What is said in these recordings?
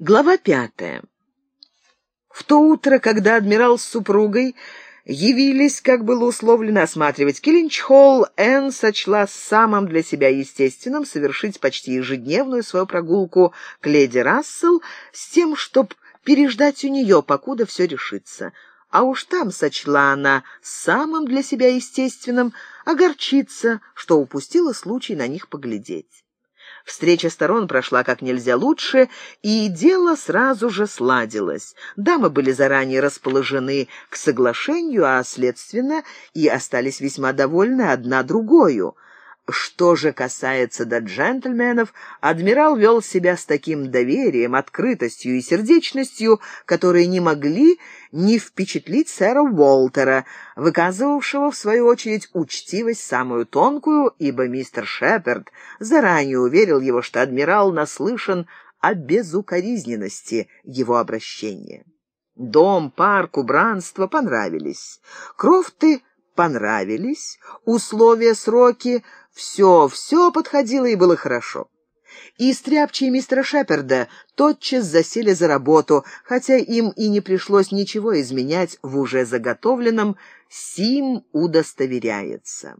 Глава пятая. В то утро, когда адмирал с супругой явились, как было условлено, осматривать Киллинч-Холл, Энн сочла самым для себя естественным совершить почти ежедневную свою прогулку к леди Рассел с тем, чтобы переждать у нее, покуда все решится. А уж там сочла она самым для себя естественным огорчиться, что упустила случай на них поглядеть. Встреча сторон прошла как нельзя лучше, и дело сразу же сладилось. Дамы были заранее расположены к соглашению, а, следственно, и остались весьма довольны одна другою — что же касается до джентльменов, адмирал вел себя с таким доверием, открытостью и сердечностью, которые не могли не впечатлить сэра Уолтера, выказывавшего, в свою очередь, учтивость самую тонкую, ибо мистер Шепард заранее уверил его, что адмирал наслышан о безукоризненности его обращения. Дом, парк, убранство понравились. Крофты понравились, условия, сроки все, все подходило и было хорошо. И стряпчие мистера Шеперда тотчас засели за работу, хотя им и не пришлось ничего изменять в уже заготовленном «Сим удостоверяется».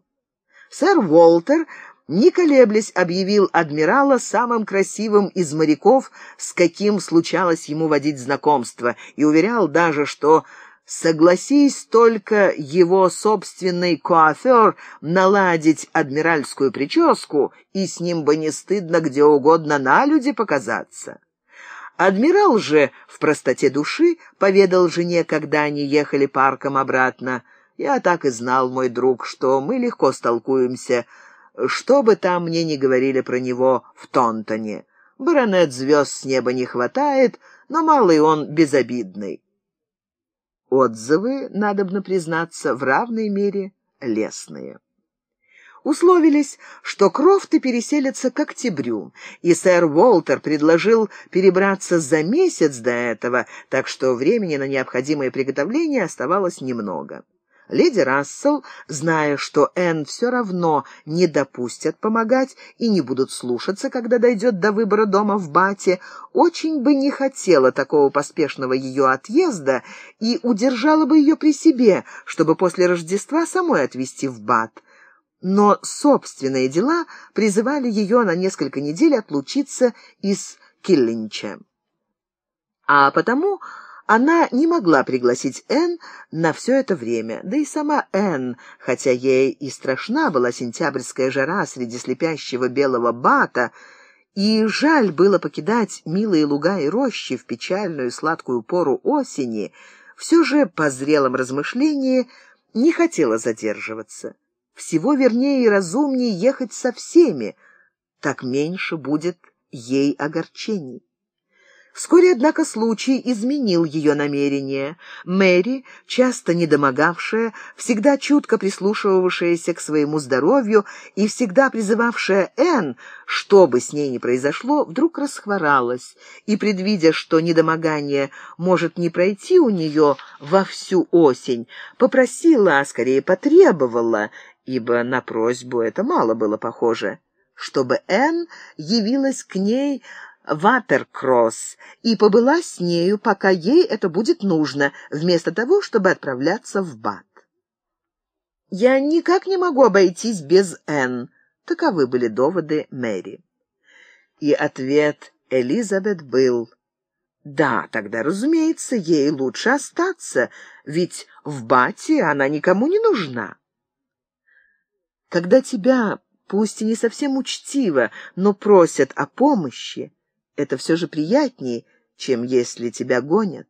Сэр Уолтер, не колеблясь, объявил адмирала самым красивым из моряков, с каким случалось ему водить знакомство, и уверял даже, что Согласись только его собственный коафер наладить адмиральскую прическу, и с ним бы не стыдно где угодно на люди показаться. Адмирал же в простоте души поведал жене, когда они ехали парком обратно. «Я так и знал, мой друг, что мы легко столкуемся, что бы там мне ни говорили про него в Тонтоне. Баронет звезд с неба не хватает, но малый он безобидный». Отзывы, надобно признаться, в равной мере лестные. Условились, что Крофты переселятся к октябрю, и сэр Уолтер предложил перебраться за месяц до этого, так что времени на необходимые приготовления оставалось немного. Леди Рассел, зная, что Энн все равно не допустят помогать и не будут слушаться, когда дойдет до выбора дома в Бате, очень бы не хотела такого поспешного ее отъезда и удержала бы ее при себе, чтобы после Рождества самой отвезти в Бат. Но собственные дела призывали ее на несколько недель отлучиться из Киллинча. А потому она не могла пригласить Энн на все это время, да и сама Энн, хотя ей и страшна была сентябрьская жара среди слепящего белого бата, и жаль было покидать милые луга и рощи в печальную сладкую пору осени, все же по зрелом размышлении не хотела задерживаться. Всего вернее и разумнее ехать со всеми, так меньше будет ей огорчений. Вскоре, однако, случай изменил ее намерение. Мэри, часто недомогавшая, всегда чутко прислушивавшаяся к своему здоровью и всегда призывавшая Энн, что бы с ней ни произошло, вдруг расхворалась и, предвидя, что недомогание может не пройти у нее во всю осень, попросила, а скорее потребовала, ибо на просьбу это мало было похоже, чтобы Энн явилась к ней Ватеркросс и побыла с нею, пока ей это будет нужно, вместо того, чтобы отправляться в Бат. «Я никак не могу обойтись без Энн», — таковы были доводы Мэри. И ответ Элизабет был «Да, тогда, разумеется, ей лучше остаться, ведь в Бате она никому не нужна». Когда тебя, пусть и не совсем учтиво, но просят о помощи, это все же приятнее, чем если тебя гонят.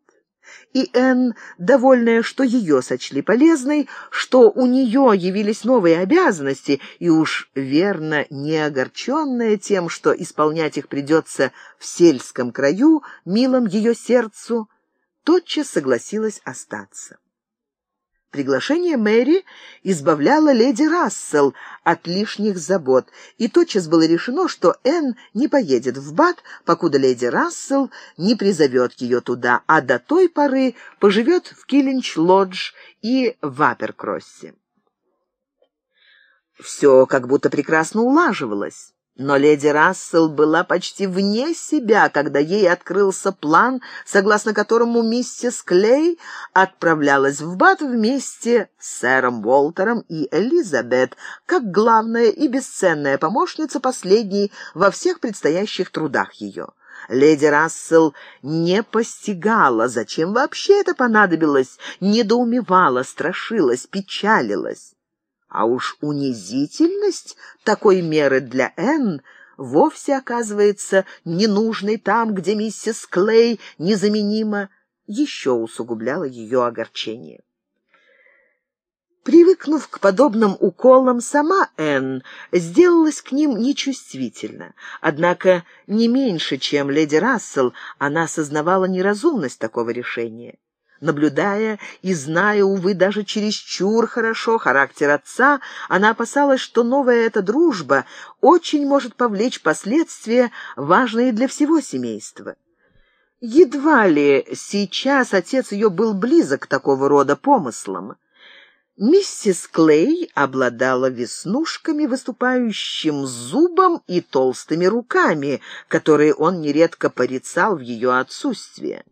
И Энн, довольная, что ее сочли полезной, что у нее явились новые обязанности, и уж верно не огорченная тем, что исполнять их придется в сельском краю, милом ее сердцу, тотчас согласилась остаться. Приглашение Мэри избавляло леди Рассел от лишних забот, и тотчас было решено, что Энн не поедет в Бат, покуда леди Рассел не призовет ее туда, а до той поры поживет в Киллинч-Лодж и в Аперкроссе. Все как будто прекрасно улаживалось. Но леди Рассел была почти вне себя, когда ей открылся план, согласно которому миссис Клей отправлялась в Бат вместе с сэром Уолтером и Элизабет, как главная и бесценная помощница последней во всех предстоящих трудах ее. Леди Рассел не постигала, зачем вообще это понадобилось, недоумевала, страшилась, печалилась. А уж унизительность такой меры для Энн вовсе оказывается ненужной там, где миссис Клей незаменима, еще усугубляла ее огорчение. Привыкнув к подобным уколам, сама Энн сделалась к ним нечувствительна. Однако не меньше, чем леди Рассел, она осознавала неразумность такого решения. Наблюдая и зная, увы, даже чересчур хорошо характер отца, она опасалась, что новая эта дружба очень может повлечь последствия, важные для всего семейства. Едва ли сейчас отец ее был близок к такого рода помыслам. Миссис Клей обладала веснушками, выступающим зубом и толстыми руками, которые он нередко порицал в ее отсутствие.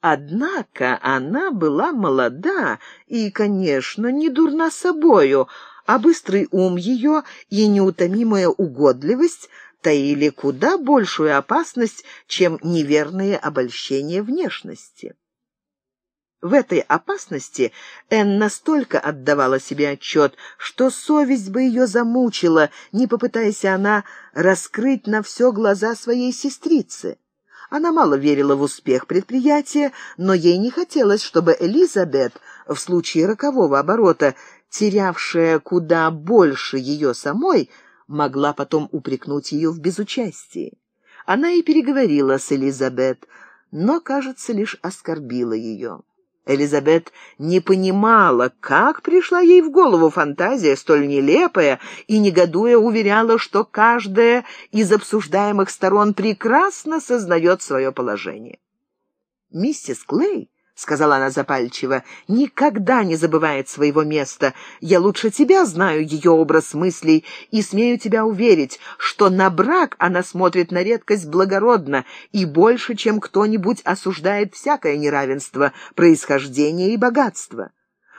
Однако она была молода и, конечно, не дурна собою, а быстрый ум ее и неутомимая угодливость таили куда большую опасность, чем неверные обольщения внешности. В этой опасности Энн настолько отдавала себе отчет, что совесть бы ее замучила, не попытаясь она раскрыть на все глаза своей сестрицы. Она мало верила в успех предприятия, но ей не хотелось, чтобы Элизабет, в случае рокового оборота, терявшая куда больше ее самой, могла потом упрекнуть ее в безучастии. Она и переговорила с Элизабет, но, кажется, лишь оскорбила ее. Элизабет не понимала, как пришла ей в голову фантазия столь нелепая, и, негодуя, уверяла, что каждая из обсуждаемых сторон прекрасно сознает свое положение. Миссис Клей — сказала она запальчиво, — «никогда не забывает своего места. Я лучше тебя знаю ее образ мыслей и смею тебя уверить, что на брак она смотрит на редкость благородно и больше, чем кто-нибудь осуждает всякое неравенство, происхождение и богатство.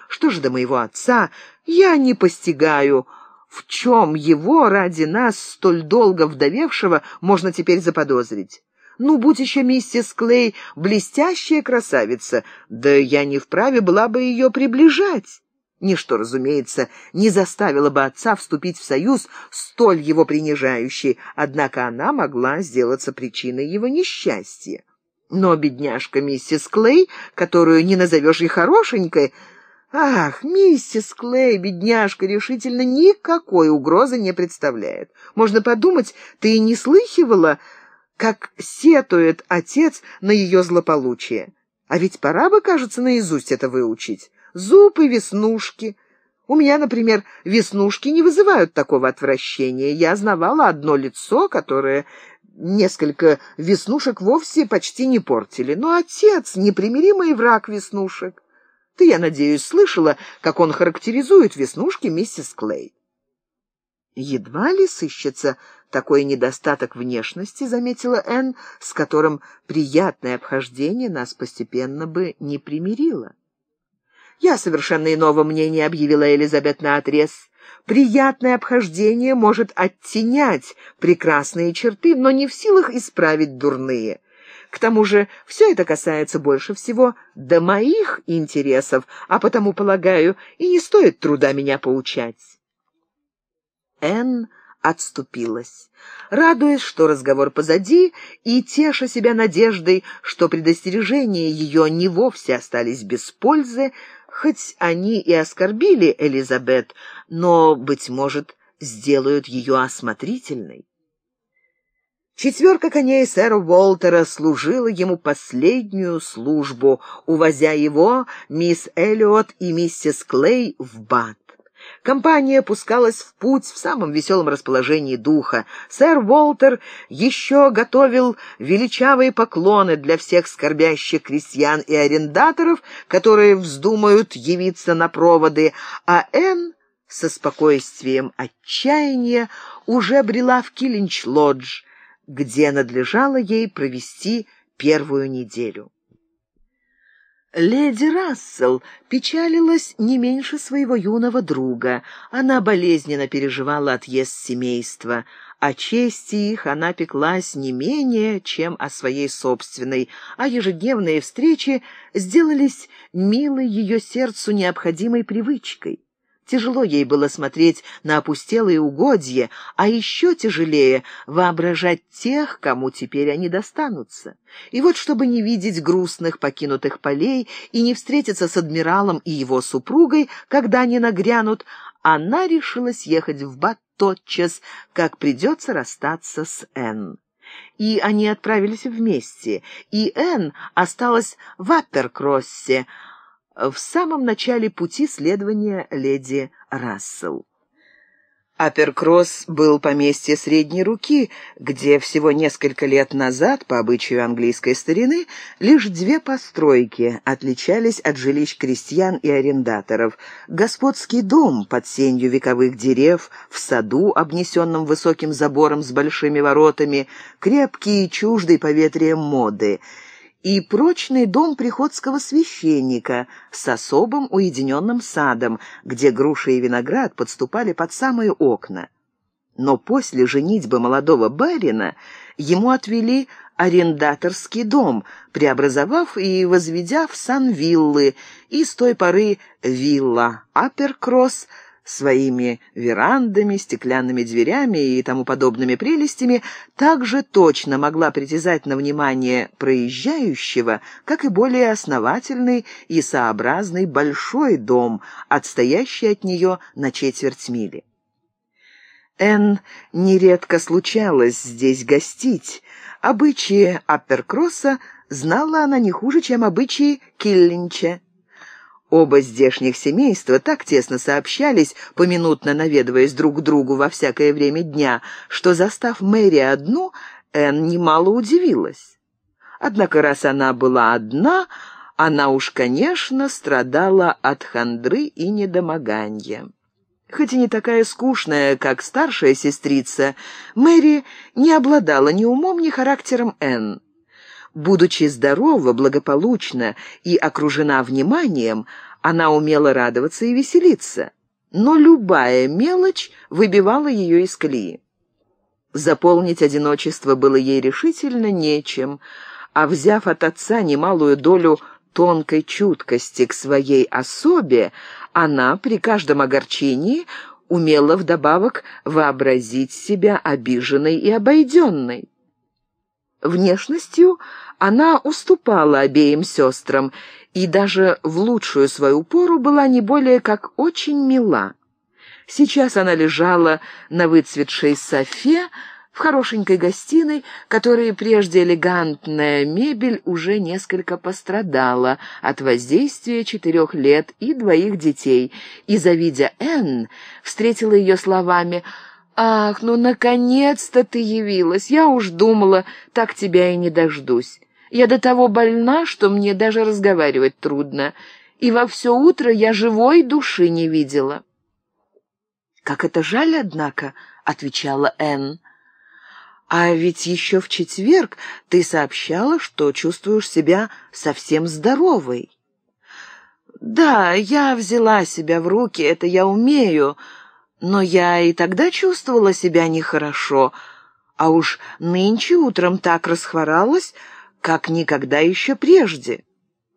Что же до моего отца, я не постигаю». В чем его ради нас, столь долго вдовевшего, можно теперь заподозрить? Ну, будь еще миссис Клей блестящая красавица, да я не вправе была бы ее приближать. Ничто, разумеется, не заставило бы отца вступить в союз, столь его принижающий, однако она могла сделаться причиной его несчастья. Но бедняжка миссис Клей, которую не назовешь и хорошенькой, Ах, миссис Клей, бедняжка, решительно никакой угрозы не представляет. Можно подумать, ты и не слыхивала как сетует отец на ее злополучие. А ведь пора бы, кажется, наизусть это выучить. Зуб и веснушки. У меня, например, веснушки не вызывают такого отвращения. Я знавала одно лицо, которое несколько веснушек вовсе почти не портили. Но отец — непримиримый враг веснушек. Ты, я надеюсь, слышала, как он характеризует веснушки миссис Клей. Едва ли сыщется такой недостаток внешности, заметила Энн, с которым приятное обхождение нас постепенно бы не примирило. «Я совершенно иного мнения», — объявила Элизабет наотрез. «Приятное обхождение может оттенять прекрасные черты, но не в силах исправить дурные. К тому же все это касается больше всего до моих интересов, а потому, полагаю, и не стоит труда меня поучать». Энн отступилась, радуясь, что разговор позади, и теша себя надеждой, что предостережения ее не вовсе остались без пользы, хоть они и оскорбили Элизабет, но, быть может, сделают ее осмотрительной. Четверка коней сэра Уолтера служила ему последнюю службу, увозя его, мисс Эллиот и миссис Клей в Бат. Компания пускалась в путь в самом веселом расположении духа. Сэр Уолтер еще готовил величавые поклоны для всех скорбящих крестьян и арендаторов, которые вздумают явиться на проводы, а Энн со спокойствием отчаяния уже брела в Киллинч-Лодж, где надлежало ей провести первую неделю. Леди Рассел печалилась не меньше своего юного друга. Она болезненно переживала отъезд семейства. О чести их она пеклась не менее, чем о своей собственной, а ежедневные встречи сделались милой ее сердцу необходимой привычкой. Тяжело ей было смотреть на опустелые угодья, а еще тяжелее воображать тех, кому теперь они достанутся. И вот, чтобы не видеть грустных покинутых полей и не встретиться с адмиралом и его супругой, когда они нагрянут, она решилась ехать в Бат тотчас, как придется расстаться с Энн. И они отправились вместе, и Энн осталась в Апперкроссе, в самом начале пути следования леди Рассел. Аперкросс был поместье средней руки, где всего несколько лет назад, по обычаю английской старины, лишь две постройки отличались от жилищ крестьян и арендаторов. Господский дом под сенью вековых дерев, в саду, обнесенном высоким забором с большими воротами, крепкий и чуждый поветрием моды — и прочный дом приходского священника с особым уединенным садом, где груши и виноград подступали под самые окна. Но после женитьбы молодого барина ему отвели арендаторский дом, преобразовав и возведя в сан виллы, и с той поры вилла Апперкросс – своими верандами, стеклянными дверями и тому подобными прелестями также точно могла притязать на внимание проезжающего, как и более основательный и сообразный большой дом, отстоящий от нее на четверть мили. Энн нередко случалось здесь гостить. Обычаи Апперкросса знала она не хуже, чем обычаи Киллинча. Оба здешних семейства так тесно сообщались, поминутно наведываясь друг к другу во всякое время дня, что, застав Мэри одну, Энн немало удивилась. Однако, раз она была одна, она уж, конечно, страдала от хандры и недомогания. Хоть и не такая скучная, как старшая сестрица, Мэри не обладала ни умом, ни характером Энн. Будучи здорова, благополучна и окружена вниманием, она умела радоваться и веселиться, но любая мелочь выбивала ее из колеи. Заполнить одиночество было ей решительно нечем, а взяв от отца немалую долю тонкой чуткости к своей особе, она при каждом огорчении умела вдобавок вообразить себя обиженной и обойденной. Внешностью она уступала обеим сестрам и даже в лучшую свою пору была не более как очень мила. Сейчас она лежала на выцветшей софе в хорошенькой гостиной, которой прежде элегантная мебель уже несколько пострадала от воздействия четырех лет и двоих детей, и, завидя Энн, встретила ее словами — «Ах, ну, наконец-то ты явилась! Я уж думала, так тебя и не дождусь. Я до того больна, что мне даже разговаривать трудно, и во все утро я живой души не видела». «Как это жаль, однако», — отвечала Энн. «А ведь еще в четверг ты сообщала, что чувствуешь себя совсем здоровой». «Да, я взяла себя в руки, это я умею», но я и тогда чувствовала себя нехорошо, а уж нынче утром так расхворалась, как никогда еще прежде.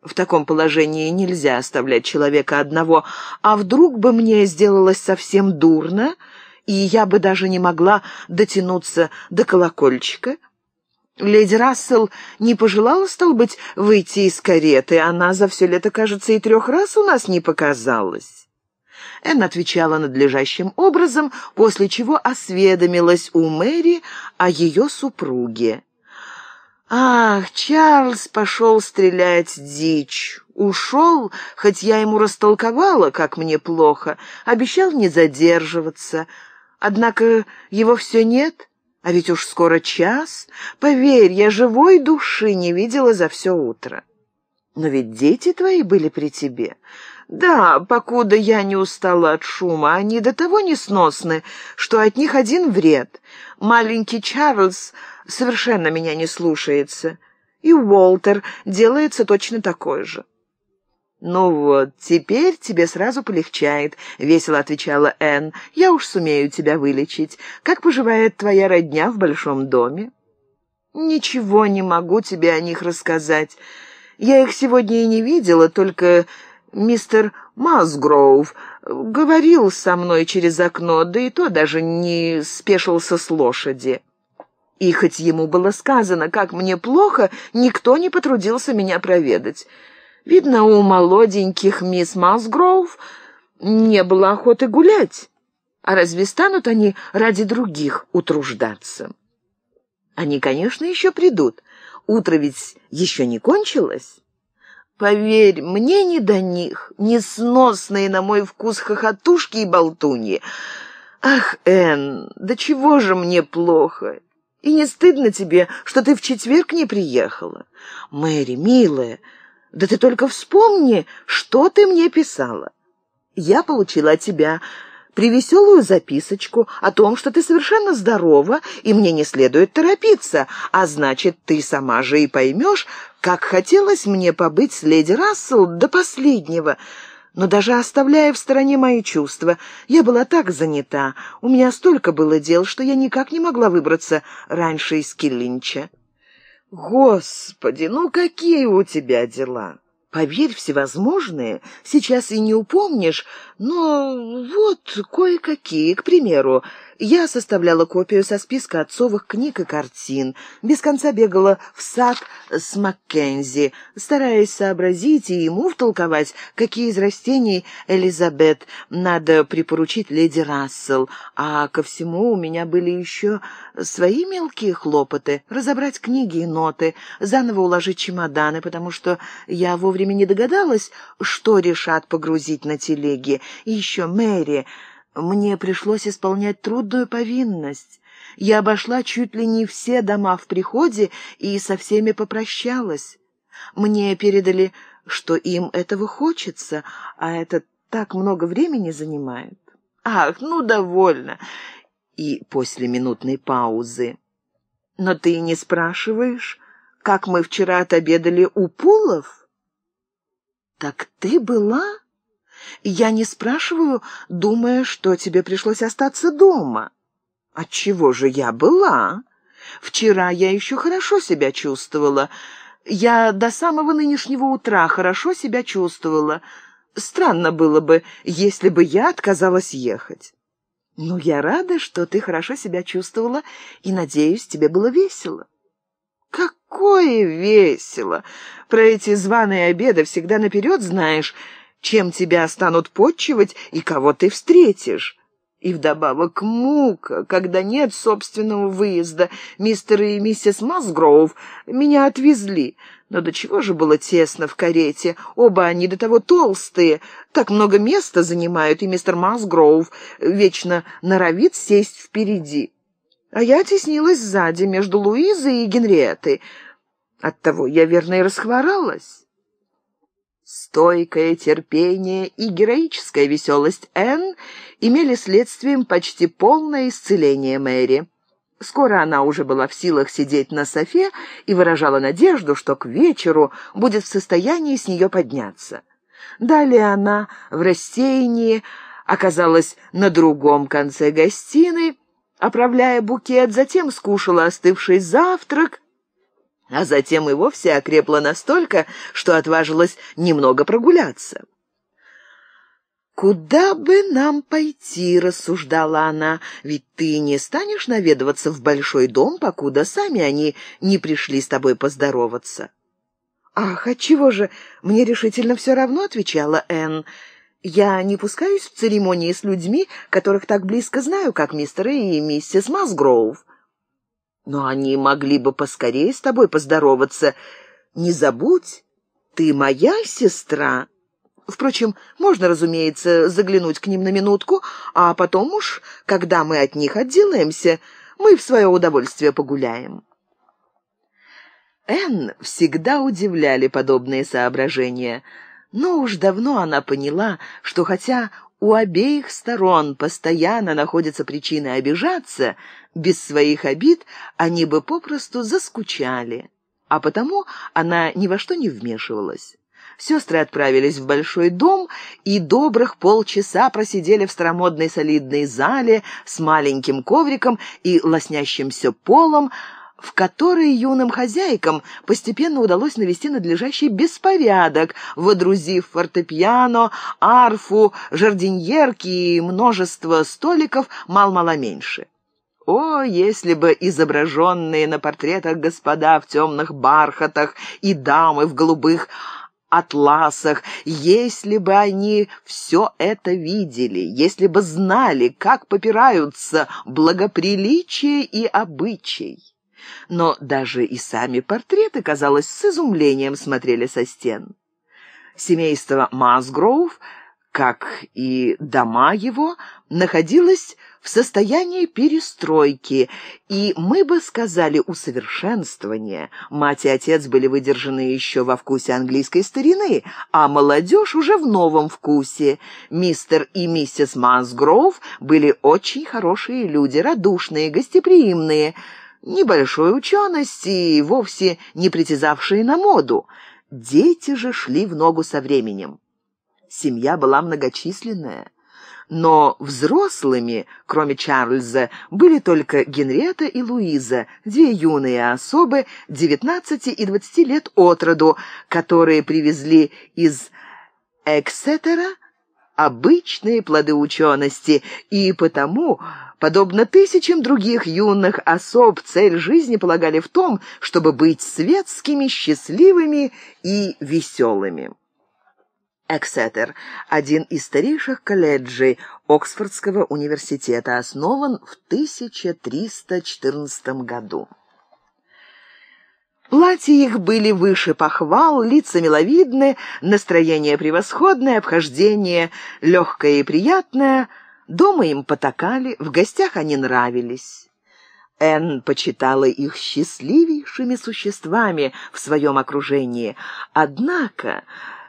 В таком положении нельзя оставлять человека одного, а вдруг бы мне сделалось совсем дурно, и я бы даже не могла дотянуться до колокольчика. Леди Рассел не пожелала, стал быть, выйти из кареты. Она за все лето, кажется, и трех раз у нас не показалась. Энн отвечала надлежащим образом, после чего осведомилась у Мэри о ее супруге. «Ах, Чарльз пошел стрелять дичь. Ушел, хоть я ему растолковала, как мне плохо, обещал не задерживаться. Однако его все нет, а ведь уж скоро час. Поверь, я живой души не видела за все утро». «Но ведь дети твои были при тебе. Да, покуда я не устала от шума, они до того несносны, что от них один вред. Маленький Чарльз совершенно меня не слушается, и Уолтер делается точно такой же. «Ну вот, теперь тебе сразу полегчает», — весело отвечала Энн. «Я уж сумею тебя вылечить. Как поживает твоя родня в большом доме?» «Ничего не могу тебе о них рассказать. Я их сегодня и не видела, только мистер Масгроув говорил со мной через окно, да и то даже не спешился с лошади. И хоть ему было сказано, как мне плохо, никто не потрудился меня проведать». Видно, у молоденьких мисс Масгроув не было охоты гулять. А разве станут они ради других утруждаться? Они, конечно, еще придут. Утро ведь еще не кончилось. Поверь, мне не до них, несносные на мой вкус хохотушки и болтуньи. Ах, Энн, да чего же мне плохо? И не стыдно тебе, что ты в четверг не приехала? Мэри, милая, да ты только вспомни, что ты мне писала. Я получила от тебя привеселую записочку о том, что ты совершенно здорова, и мне не следует торопиться, а значит, ты сама же и поймешь, как хотелось мне побыть с леди Рассел до последнего. Но даже оставляя в стороне мои чувства, я была так занята, у меня столько было дел, что я никак не могла выбраться раньше из Киллинча. «Господи, ну какие у тебя дела?» Поверь, всевозможные, сейчас и не упомнишь, но вот кое-какие, к примеру, я составляла копию со списка отцовых книг и картин, без конца бегала в сад с Маккензи, стараясь сообразить и ему втолковать, какие из растений Элизабет надо припоручить леди Рассел, а ко всему у меня были еще свои мелкие хлопоты — разобрать книги и ноты, заново уложить чемоданы, потому что я вовремя не догадалась, что решат погрузить на телеги. И еще Мэри... Мне пришлось исполнять трудную повинность. Я обошла чуть ли не все дома в приходе и со всеми попрощалась. Мне передали, что им этого хочется, а это так много времени занимает. Ах, ну, довольно. И после минутной паузы. Но ты не спрашиваешь, как мы вчера отобедали у Пулов? Так ты была? Я не спрашиваю, думая, что тебе пришлось остаться дома. Отчего же я была? Вчера я еще хорошо себя чувствовала. Я до самого нынешнего утра хорошо себя чувствовала. Странно было бы, если бы я отказалась ехать. Ну, я рада, что ты хорошо себя чувствовала, и, надеюсь, тебе было весело. Какое весело! Про эти званые обеды всегда наперед знаешь, чем тебя станут подчивать и кого ты встретишь. И вдобавок мука, когда нет собственного выезда. Мистер и миссис Масгроув меня отвезли. Но до чего же было тесно в карете? Оба они до того толстые, так много места занимают, и мистер Масгроув вечно норовит сесть впереди. А я теснилась сзади, между Луизой и Генриеттой. Оттого я, верно, и расхворалась. Стойкое терпение и героическая веселость Энн имели следствием почти полное исцеление Мэри. Скоро она уже была в силах сидеть на софе и выражала надежду, что к вечеру будет в состоянии с нее подняться. Далее она в рассеянии оказалась на другом конце гостиной, оправляя букет, затем скушала остывший завтрак а затем и вовсе окрепла настолько, что отважилась немного прогуляться. «Куда бы нам пойти?» — рассуждала она. «Ведь ты не станешь наведываться в большой дом, покуда сами они не пришли с тобой поздороваться». «Ах, отчего же? Мне решительно все равно», — отвечала Энн. «Я не пускаюсь в церемонии с людьми, которых так близко знаю, как мистер и миссис Масгроув. Но они могли бы поскорее с тобой поздороваться. Не забудь, ты моя сестра. Впрочем, можно, разумеется, заглянуть к ним на минутку, а потом уж, когда мы от них отделаемся, мы в свое удовольствие погуляем». Энн всегда удивляли подобные соображения, Но уж давно она поняла, что хотя у обеих сторон постоянно находятся причины обижаться, без своих обид они бы попросту заскучали, а потому она ни во что не вмешивалась. Сестры отправились в большой дом и добрых полчаса просидели в старомодной солидной зале с маленьким ковриком и лоснящимся полом, в которой юным хозяйкам постепенно удалось навести надлежащий беспорядок, водрузив фортепиано, арфу, жардиньерки и множество столиков мал-мало меньше. О, если бы изображенные на портретах господа в темных бархатах и дамы в голубых атласах, если бы они все это видели, если бы знали, как попираются благоприличие и обычай. Но даже и сами портреты, казалось, с изумлением смотрели со стен. Семейство Масгроув, как и дома его, находилось в состоянии перестройки, и мы бы сказали усовершенствования. Мать и отец были выдержаны еще во вкусе английской старины, а молодежь уже в новом вкусе. Мистер и миссис Масгроув были очень хорошие люди, радушные, гостеприимные, небольшой учености и вовсе не притязавшие на моду. Дети же шли в ногу со временем. Семья была многочисленная. Но взрослыми, кроме Чарльза, были только Генриетта и Луиза, две юные особы, 19 и 20 лет от роду, которые привезли из Эксетера обычные плоды учености, и потому, подобно тысячам других юных особ, цель жизни полагали в том, чтобы быть светскими, счастливыми и веселыми. Эксетер, один из старейших колледжей Оксфордского университета, основан в 1314 году. Платья их были выше похвал, лица миловидны, настроение превосходное, обхождение легкое и приятное. Дома им потакали, в гостях они нравились. Энн почитала их счастливейшими существами в своем окружении. Однако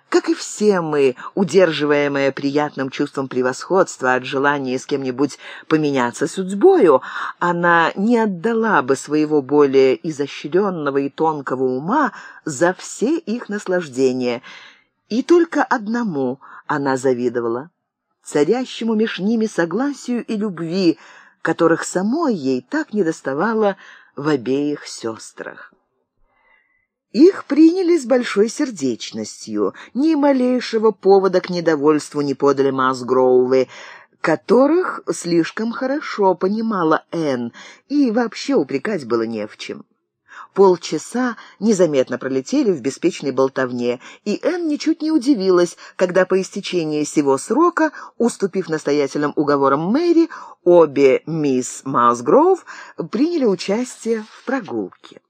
как и все мы, удерживаемые приятным чувством превосходства от желания с кем-нибудь поменяться судьбою, она не отдала бы своего более изощренного и тонкого ума за все их наслаждения. И только одному она завидовала — царящему меж ними согласию и любви, которых самой ей так недоставало в обеих сестрах. Их приняли с большой сердечностью. Ни малейшего повода к недовольству не подали Масгроувы, которых слишком хорошо понимала Энн, и вообще упрекать было не в чем. Полчаса незаметно пролетели в беспечной болтовне, и Энн ничуть не удивилась, когда по истечении сего срока, уступив настоятельным уговорам Мэри, обе мисс Масгроув приняли участие в прогулке.